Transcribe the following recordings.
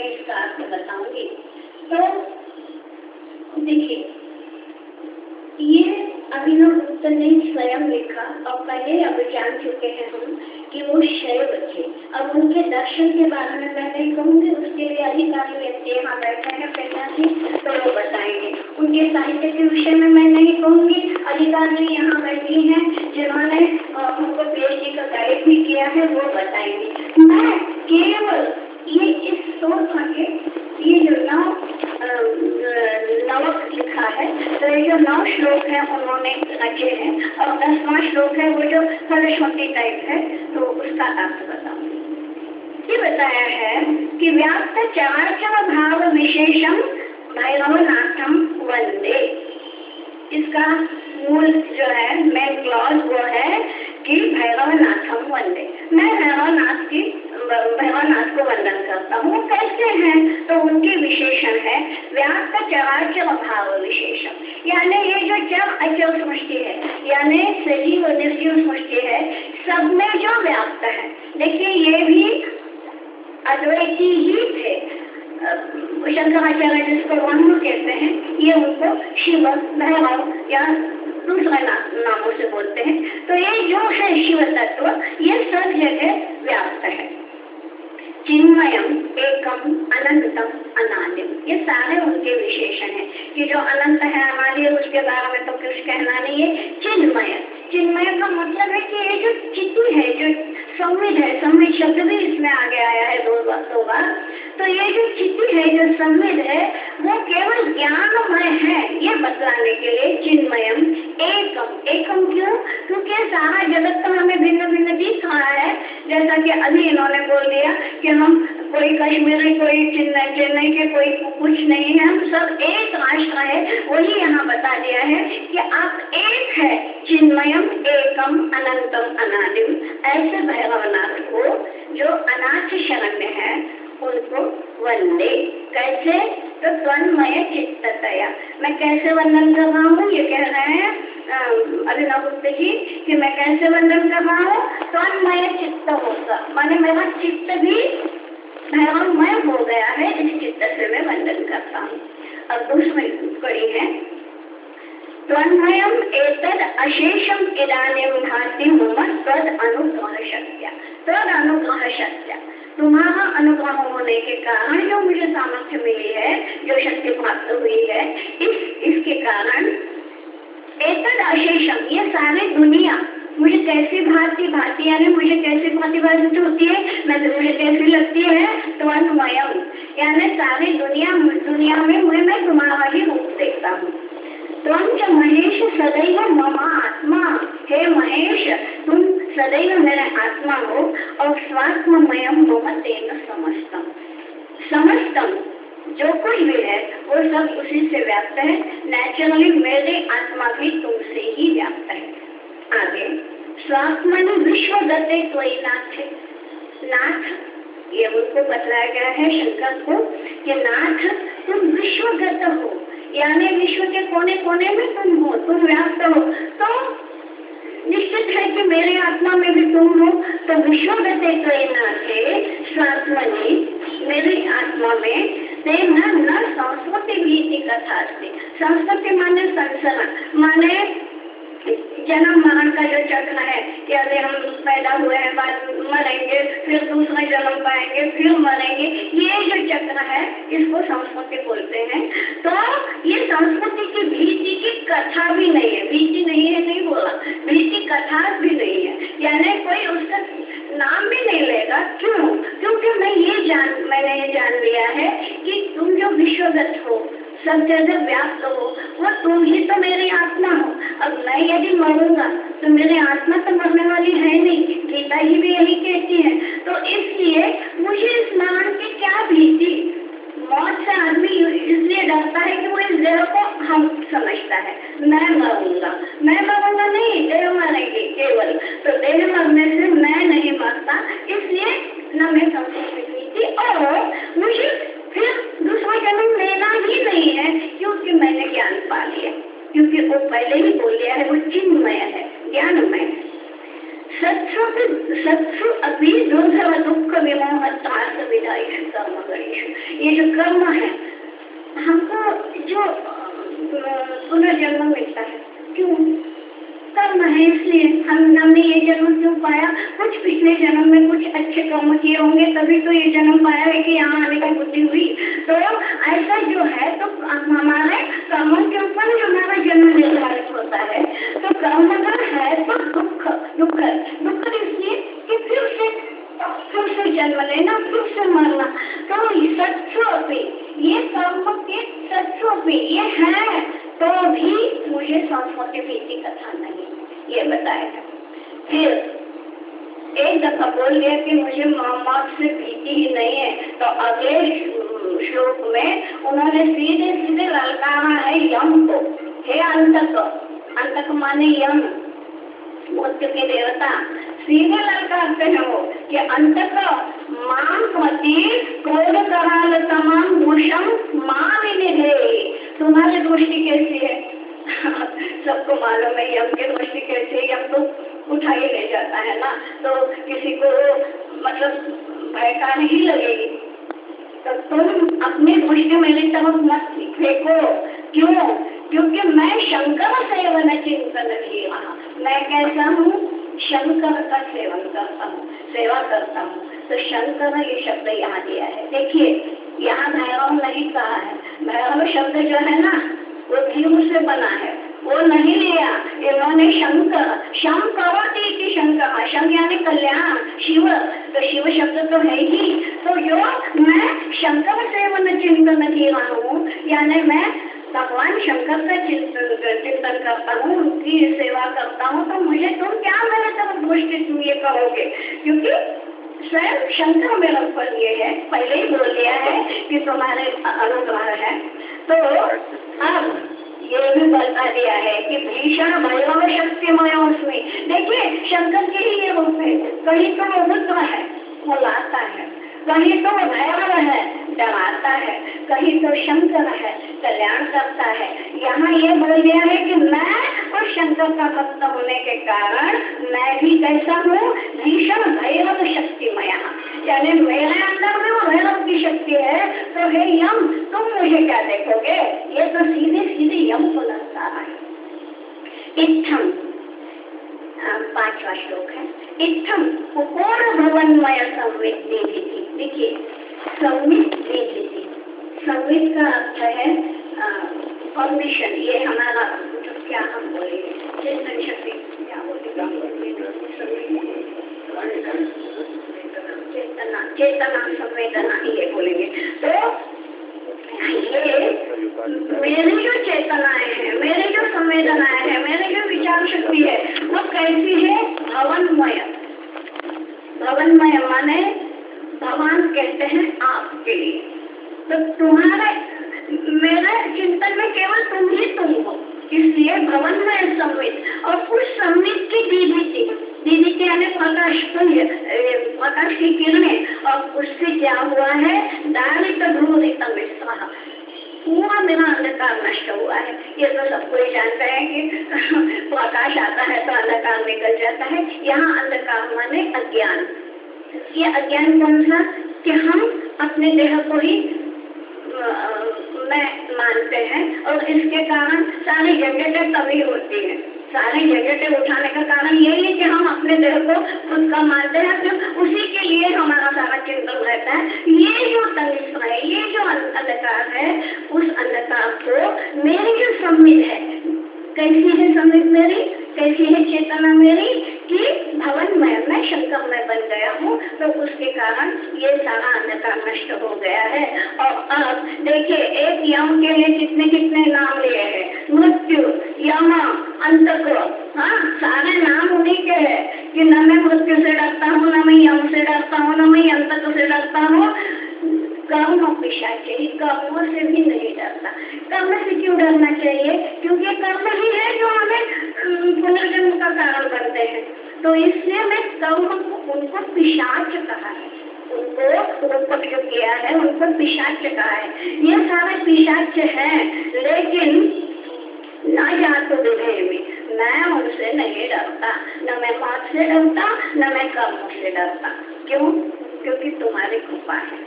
मैं इसका बताऊँगी। तो देखिए, ये अभिनव गुप्त ने स्वयं लिखा और पहले अब जान चुके हैं हम कि वो शैव थे अब उनके दर्शन के बारे में मैं नहीं कहूँगी, उसके लिए अधिकारी व्यक्ति यहाँ बैठे हैं प्रेरणा जी तो वो बताएँगे। उनके साहित्य के विषय में मैं नहीं कहूँगी, अधिकारी यहाँ बैठी हैं, जिन्होंने उनको पीएचडी का गाइड भी किया है, वो बताएँगे। मैं केवल सोच के ये जो नौ नवक लिखा है तो ये जो नौ श्लोक है, उन्होंने रखे हैं। और दसवां श्लोक है, वो जो सरस्वती टाइप है तो उसका अर्थ बताऊँ। ये बताया है कि व्याप्त चार भाव विशेषम भैरवनाथम वंदे इसका मूल जो है मेन क्लॉज वो है कि भैरवनाथम वंदे मैं भैरवनाथ की भगवानाथ को वंदन करता हूँ कैसे हैं तो उनके विशेषण है व्याप्त चराचर भाव विशेषण यानी ये जो चर अचर सृष्टि है यानी सजीव और निर्जीव सृष्टि है सब में जो व्याप्त है देखिए ये भी अद्वैती ही थे। शंकराचार्य जिसको वन्य कहते हैं ये उनको शिव भैरव या दूसरे ना, नामों से बोलते हैं। तो ये जो है शिव तत्व ये सब जगह व्याप्त है। चिन्मयम एकम अनंतम अनादिम ये सारे उनके विशेषण है। कि जो अनंत है, अनादि उसके बारे में तो कुछ कहना नहीं है। चिन्मय। चिन्मय का मतलब है कि ये जो चित्ती है, जो संविद है, संविद शब्द भी इसमें आगे आया है दो बार दो बार। तो ये जो चित्ती है, जो संविद है, वो केवल ज्ञानमय है, ये बतलाने के लिए चिन्मयम एकम एकम क्यों? क्योंकि सारा जगत तो हमें भिन्न भिन्न दिख रहा है। जैसा कि अभी इन्होंने बोल दिया कि हम कोई कश्मीरी, कोई चेन्नई चेन्नई के कोई कुछ नहीं है, हम सब एक राष्ट्र है। वही यहाँ बता दिया है कि आप एक है, चिन्मयम, एकम, अनंतम, अनादिम। ऐसे भैरवनाथ को जो अनाथ शरण है, उनको वंदे कैसे? तो तन्मय चित्तया मैं कैसे वंदन कर रहा हूँ? ये कह रहे हैं अभिनव गुप्त जी, कि मैं कैसे वंदन कर रहा हूँ? तन्मय चित्त होगा माने मेरा चित्त भी भैरवमय हो गया है, इस चित्त से मैं वंदन करता हूँ। अब दूसरी कड़ी है। त्वन्मयम एतद अशेषम इदानीम भाति मम तद अनुग्रह अनुग्रह शक्या तुम्हारा अनुग्रह होने के कारण जो मुझे सामर्थ्य मिली है, जो शक्ति प्राप्त हुई है, इस, इसके कारण एतद अशेषम ये सारे दुनिया मुझे कैसी भांति भांति, यानी मुझे कैसी भांति भाषित होती है, मैं तो मुझे कैसी लगती है त्वन्मयम यानी सारी दुनिया दुनिया में मुझे, मैं तुम्हारा ही रूप देखता हूँ। त्वं महेश, सदैव मम आत्मा, हे महेश, तुम सदैव मेरे आत्मा हो और स्वात्ममयम मम तेन समस्तम समस्तम जो कुछ भी है, वो सब उसी से व्याप्त है। नेचुरली मेरे आत्मा भी तुमसे ही व्याप्त है। आगे स्वात्मनि विश्व गते कोई नाथ नाथ, ये उनको बतलाया गया है शंकर को, कि नाथ, तुम विश्वगत हो। यानी विश्व के कोने कोने में तुम हो, तुम व्याप्त हो। तो मेरे आत्मा में भी तुम हो तो विश्वगते नाथे स्वात्मनि मेरी आत्मा में तेना न संस्कृति भी कथा संस्कृति माने संसरण माने जन्म मरण का जो चक्र है, कि अभी हम पैदा हुए हैं, बाद मरेंगे, फिर दूसरा जन्म पाएँगे, फिर मरेंगे, ये जो चक्र है, इसको संस्कृति बोलते हैं। तो ये संस्कृति की भीति की कथा भी नहीं है। भीति नहीं है, नहीं बोला। भीति कथा भी यानी कोई उसका नाम भी नहीं लेगा। क्यों? क्योंकि मैं ये जान, मैंने ये जान लिया है कि तुम जो विश्वगत हो, सब जगह व्याप्त हो, वो तुम ही तो मेरी आत्मा हो। अब मैं यदि मरूँगा तो मेरी आत्मा तो मरने वाली है नहीं। गीता ही भी यही कहती है। तो इसलिए मुझे इस मरण की क्या भीति? मौत से आदमी इसलिए डरता है कि वो इस देह को हम समझता है। मैं मरूँगा। मैं मरूँगा नहीं, देह मरेंगे, केवल। तो देह मरने से मैं नहीं मरता, इसलिए न मैं हुई थी और मुझे फिर दूसरा जन्म लेना ही नहीं है, क्योंकि मैंने ज्ञान पा लिया। क्योंकि वो पहले ही बोल लिया है, वो चिन्हमय है, ज्ञानमय। सत्सु शत्रु अभी दुर्धर दुख विमोह त्रास विदाई कर्म गणेश ये जो कर्म है, हमको जो पुनर्जन्म मिलता है, क्यों? कर्म है इसलिए हम हमने ये जन्म क्यों पाया? कुछ पिछले जन्म में कुछ अच्छे कर्म किए होंगे, तभी तो ये जन्म पाया है कि यहाँ आने की बुद्धि हुई। तो ऐसा जो है तो हमारे कर्मों के ऊपर हमारा जन्म निर्धारित होता है। तो कर्म अगर है तो दुख दुख दुख इसलिए कि फिर से फिर से जन्म लेना, फिर से मरना। तो सत्सो भी ये कर्म के सत्सो भी ये है। तो भी मुझे सरस्वती भीति कथा नहीं ये बताया। फिर एक दफ़ा बोल दिया कि मुझे मौत से भीति ही नहीं है। तो अगले श्लोक में उन्होंने सीधे सीधे ललकारा है, यम को हे अंतक अंतक माने यम। मृत्यु के देवता, सीधे ललकारते हैं वो कि अंतक माँ पति क्रोध कराल तमाम भूषण माँ विनिधे। तुम्हारी दृष्टि कैसी है? सबको मालूम है यम की दृष्टि कैसी यम तो उठा ही ले जाता है ना? तो किसी को मतलब भयका नहीं लगेगी। तो तुम अपनी दृष्टि मेरी तरफ़ मत फेंको क्यों? क्योंकि मैं शंकर सेवन चिंतन ही। रहा मैं कैसा हूँ? शंकर का सेवन करता हूँ, सेवा करता हूँ। तो शंकर ये शब्द यहाँ दिया है। देखिए, यहाँ भैरव नहीं कहा है। भैरव शब्द जो है ना वो धीम से बना है। वो नहीं लिया। इन्होंने शंकर शम करोती की शंकर शम यानी कल्याण, शिव। तो शिव शब्द तो है ही। तो जो मैं शंकर सेवन चिंतन की रहा हूँ। यानी मैं भगवान शंकर का चिंतन चिंतन करता हूँ, उनकी सेवा करता हूँ। तो मुझे तुम क्या मेरे तरफ़ दृष्टि ये करोगे क्योंकि स्वयं शंकर मेरा ऊपर ये है। पहले ही बोल दिया है कि तुम्हारे अनुग्रह है। तो अब ये भी बता दिया है कि भीषण भैरव शक्तिमय उसमें। देखिए, शंकर के ही ये रूप है। कहीं तो रुद्र है, वो लाता है। कहीं तो भैरव है, डराता है। कहीं तो शंकर है, कल्याण करता है। यहाँ ये बोल दिया है कि मैं और शंकर का भक्त होने के कारण मैं भी कैसा हूँ? भीषण भैरव शक्तिमय। यानी मेरे अंदर में वो भैरव की शक्ति है तो हे यम, तुम मुझे क्या देखोगे? ये तो सीधे सीधे यम को लगता है। इत्थम पांचवा श्लोक है। इत्थम उपोर भवनमय संवित देवी देखिए संवित देवी का अर्थ है परमिशन ये हमारा जो क्या हम बोले चिंतन शक्ति क्या चेतना चेतना संवेदना ये बोलेंगे। तो ये मेरी जो चेतनाएँ हैं, मेरी जो संवेदनाएँ हैं, मेरी जो विचार शक्ति है, वो कैसी है? भवनमय। भवनमय माने भगवान कहते हैं आपके लिए। तो तुम्हारे, मेरे चिंतन में केवल तुम ही तुम हो, इसलिए भवन में सम्मित और उस सम्मित की दीदी थी। दीदी के यानी प्रकाश प्रकाश की किरणें और उससे क्या हुआ है? दारित ध्रुवित मिश्रा पूरा मेरा अंधकार नष्ट हुआ है। ये तो सब कोई जानते हैं कि प्रकाश आता है तो अंधकार निकल जाता है। यहाँ अंधकार माने अज्ञान। ये अज्ञान कौन सा कि हम अपने देह को ही में मानते हैं, और इसके कारण सारी जगटें तभी होती हैं। सारी जगटें उठाने का कारण यही है कि हम अपने देह को खुद का मानते हैं उसी लिए हमारा सारा चिंतन रहता है, ये जो तनिष्ठ है, ये जो अंधकार है, उस अंधकार को मेरी जो सम्मित है, कैसी है सम्मित मेरी? कैसी है चेतना मेरी? कि भवन में मैं शंकर में बन गया हूँ तो उसके कारण ये सारा अंधकार नष्ट हो गया है। और अब देखिए, एक यम के लिए कितने कितने नाम लिए हैं? मृत्यु, यम अंतक हाँ सारे नाम उन्हीं के हैं। कि न मैं मृत्यु से डरता हूँ न मैं यम से डरता हूँ न मैं अंतक से डरता हूँ कर्म पिशाचे ही कर्मों से भी नहीं डरता कर्म से क्यों डरना चाहिए क्योंकि कर्म ही है जो हमें पुनर्जन्म का कारण बनते हैं तो इसलिए मैं कर्म को उनको पिशाच कहा है उनको रूपक जो किया है उनको पिशाच कहा है ये सारे पिशाच है लेकिन ना जातो विधेय में मैं उनसे नहीं डरता न मैं मौत से डरता, न मैं कर्मों से डरता। क्यों? क्योंकि तुम्हारी कृपा है।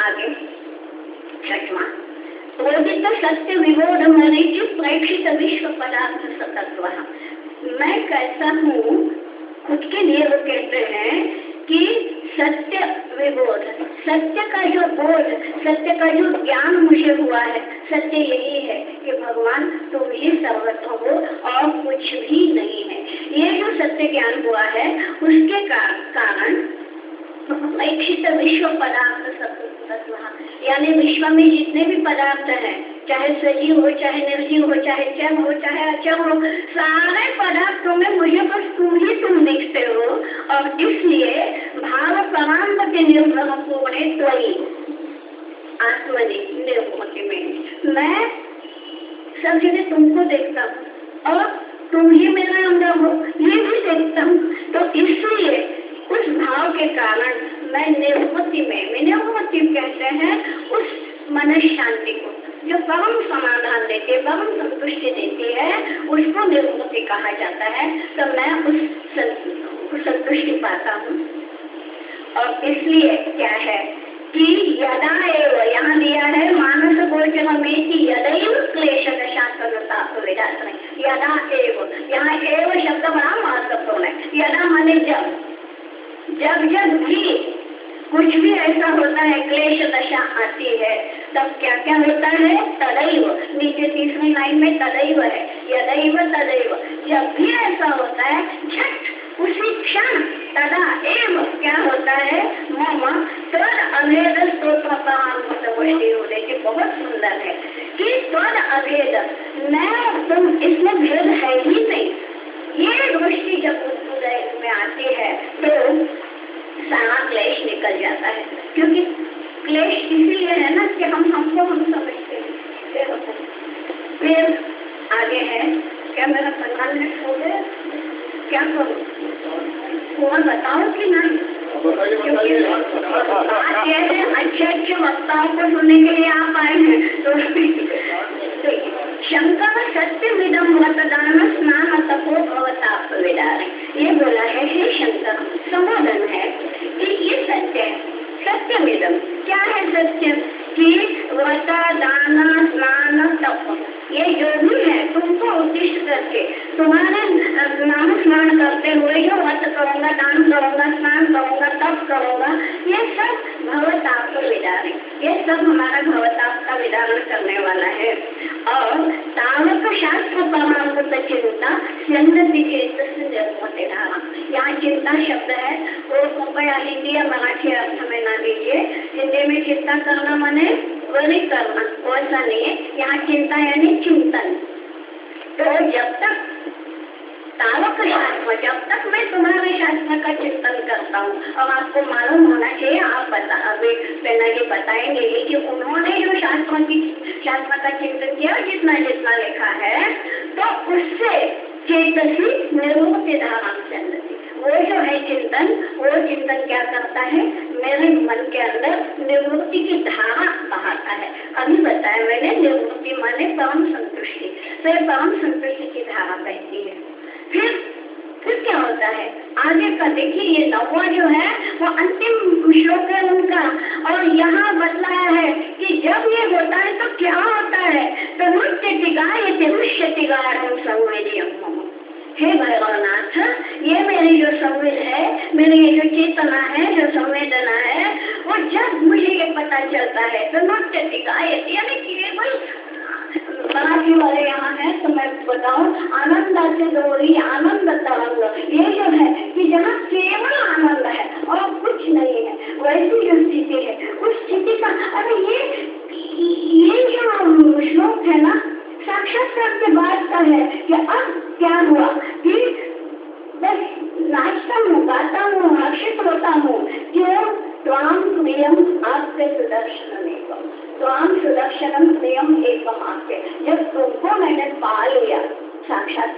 आगे, छठवा। प्रोदित सत्य विबोध मरीचि प्रेक्षित विश्व पदार्थ सतत्व मैं कैसा हूँ? खुद के लिए वो कहते हैं कि सत्य विबोध सत्य का जो बोध, सत्य का जो ज्ञान मुझे हुआ है, सत्य यही है कि भगवान तुम ही सर्वत्र हो और कुछ भी नहीं है। सत्य ज्ञान हुआ है, उसके कारण विश्व पदार्थ सब यानी विश्व में जितने भी पदार्थ हैं, चाहे सजीव हो, चाहे निर्जीव हो, चाहे चम हो, चाहे अचम हो, सारे पदार्थों में मुझे बस तुम ही तुम दिखते हो। और इसलिए भाव परांत के निर्भर पूर्ण त्वयी आत्मनि निर्भूति में। मैं सब जगह तुमको देखता हूँ। और तुम ही मेरा अंदर हो, ये भी देखता हूँ। तो इसलिए उस भाव के कारण मैं निर्भूति में निर्भूति कहते हैं, उस मन शांति को, जो परम समाधान देती है, परम संतुष्टि देती है, उसको निर्भूति कहा जाता है। तो मैं उस संतुष्टि पाता हूँ। और इसलिए क्या है? कि यदा एव यहाँ दिया है मानस गोचर में कि यदैव क्लेश दशांतरता यदा एव यहाँ एव शब्द बड़ा महत्वपूर्ण है यदा माने जब जब जब भी कुछ भी ऐसा होता है क्लेश दशा आती है तब क्या क्या होता है तदैव नीचे तीसरी लाइन में तदैव है यदैव तदैव जब भी ऐसा होता है झट उसी क्षण तदा एव क्या होता है? मम तद अभेद देखिए बहुत सुंदर है। कि तद अभेद मैं तुम इसमें भेद है ही नहीं। ये दृष्टि जब उदय में आती है तो सारा क्लेश निकल जाता है। क्योंकि क्लेश इसीलिए है ना कि हम हमको हम समझते फिर आगे है। क्या मेरा मिनट हो गया? क्या करूँ? कौन बताओ कि नहीं? क्योंकि बात यह अच्छे अच्छे वक्ताओं को सुनने के लिए आप आए हैं तो शंकर सत्य विदम मतदान स्नान तपो भवताप विदार। ये बोला है हे शंकर संबोधन है कि ये सत्य है। सत्य विदम, क्या है सत्य? कि व्रत दान स्नान, तप। ये जो भी है, तुमको उद्देश्य करके तुम्हारे नाम स्नान करते हुए जो व्रत करूँगा, दान करूँगा, स्नान करूँगा, तप करूँगा। ये सब भवताप विदारण ये सब हमारा भवताप का विदारण करने वाला है। और तावक शास्त्र परमांत चिंता संगति चेत धारा यहाँ चिंता शब्द है वो कृपया हिंदी या मराठी अर्थ में ना दीजिए हिंदी में चिंता करना माने वही करना वैसा नहीं है। यहाँ चिंता यानी चिंतन। जब तक तावक शास्त्र जब तक मैं तुम्हारे शास्त्र का चिंतन करता हूँ और आपको मालूम होना चाहिए, आप बता, अभी पहला जी बताएँगे ही कि उन्होंने जो शास्त्रों की शास्त्र का चिंतन किया, जितना जितना लिखा है तो उससे चेतसी निरूपति धारा चंद्रती वो जो है चिंतन, वो चिंतन क्या करता है? मेरे मन के अंदर निवृत्ति की धारा बहाता है। अभी बताया मैंने निवृत्ति माने परम संतुष्टि। तो परम संतुष्टि की धारा बहती है। फिर फिर क्या होता है? आगे का देखिए, ये नौवा जो है, वो अंतिम श्लोक है उनका। और यहाँ बतलाया है कि जब ये होता है तो क्या होता है? तो नृत्य टिगाए दृश्य टिगारम संवेदी हे भगवानाथ, ये मेरी जो संवेद है, मेरी ये जो चेतना है, जो संवेदना है, वो जब मुझे ये पता चलता है तो नृत्य टिकाए यानी कोई मराठी वाले यहाँ है तो मैं बताऊ आनंद आनंद तरंग। ये जो है कि जहाँ केवल आनंद है और कुछ नहीं है वैसी जो स्थिति है उस स्थिति का अरे ये ये जो श्लोक है ना साक्षात्कार के बाद का है कि अब क्या हुआ कि बस नाचता हूँ गाता हूँ हर्षित होता हूँ क्यों त्वाम प्रियम आपके सुदर्शन एकम त्वाम सुदर्शनम प्रियम एकम आपके जब तुमको मैंने पा लिया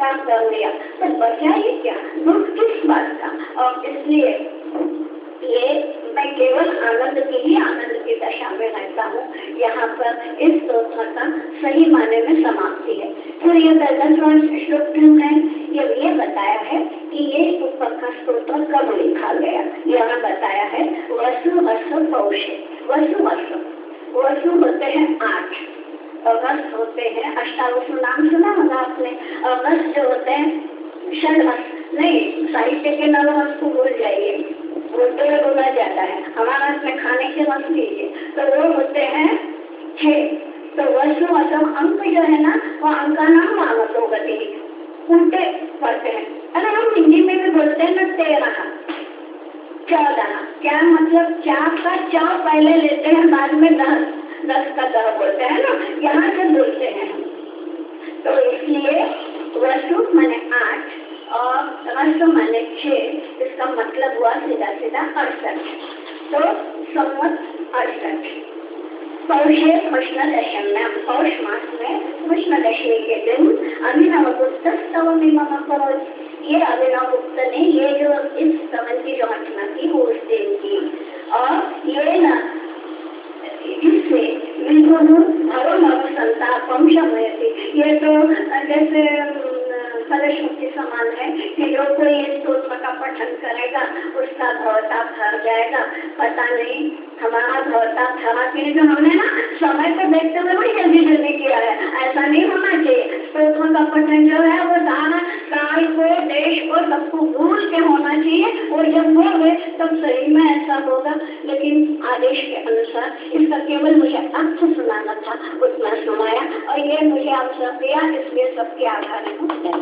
साक्षात्कार कर लिया तो बचा ये क्या। दुख किस बात का? और इसलिए ये मैं केवल आनंद की ही आनंद की दशा में रहता हूँ। यहाँ पर इस स्तोत्र का सही माने में समाप्ति है। फिर ये श्लोक है, ये ये बताया है कि ये ऊपर का स्तोत्र कब लिखा गया? यहाँ बताया है, वसु वर्ष पौष। वसु वर्ष वसु होते हैं आठ। अगस्त होते हैं अष्टावसु नाम सुना होगा आपने अगस्त जो होते हैं षडहस नहीं, साहित्य के नवहस को भूल जाइए वो डेढ़ गुना ज़्यादा है। हमारा इसमें खाने के रस लीजिए तो वो होते हैं छह तो वसु असम अंक जो है ना वो अंका नाम मामतो गति उल्टे पढ़ते हैं। अरे हम हिंदी में भी बोलते हैं ना, तेरह, चौदह। क्या मतलब? चार का चा पहले लेते हैं, बाद में दस दस का दह बोलते हैं ना, यहाँ से बोलते हैं। तो इसलिए वसु माने आठ और रस माने छह, इसका मतलब हुआ सीधा सीधा अड़सठ। तो संवत अड़सठ। पौषे कृष्ण पौष मास में कृष्ण दशमी के दिन अभिनव गुप्त स्तवमी मम ये अभिनव गुप्त ने ये जो इस स्तवन की जो रचना की वो उस दिन की। और ये न विभुनु संतापम शमयति। ये तो जैसे सरस्वती समान है कि जो कोई इस स्तोत्र का पठन करेगा, उसका भवताप हर जाएगा। पता नहीं, हमारा भवताप हरा के लिए हमने ना समय को देखते हुए बड़ी जल्दी जल्दी किया है। ऐसा नहीं होना चाहिए। स्तोत्र का पठन जो है, वो सारा काल को, देश को सबको भूल के होना चाहिए। और जब होंगे, तब सही में ऐसा होगा। लेकिन आदेश के अनुसार इसका केवल मुझे अर्थ सुनाना था उतना सुनाया, और ये मुझे अवसर दिया, इसलिए सबके आभार हूँ। धन्यवाद।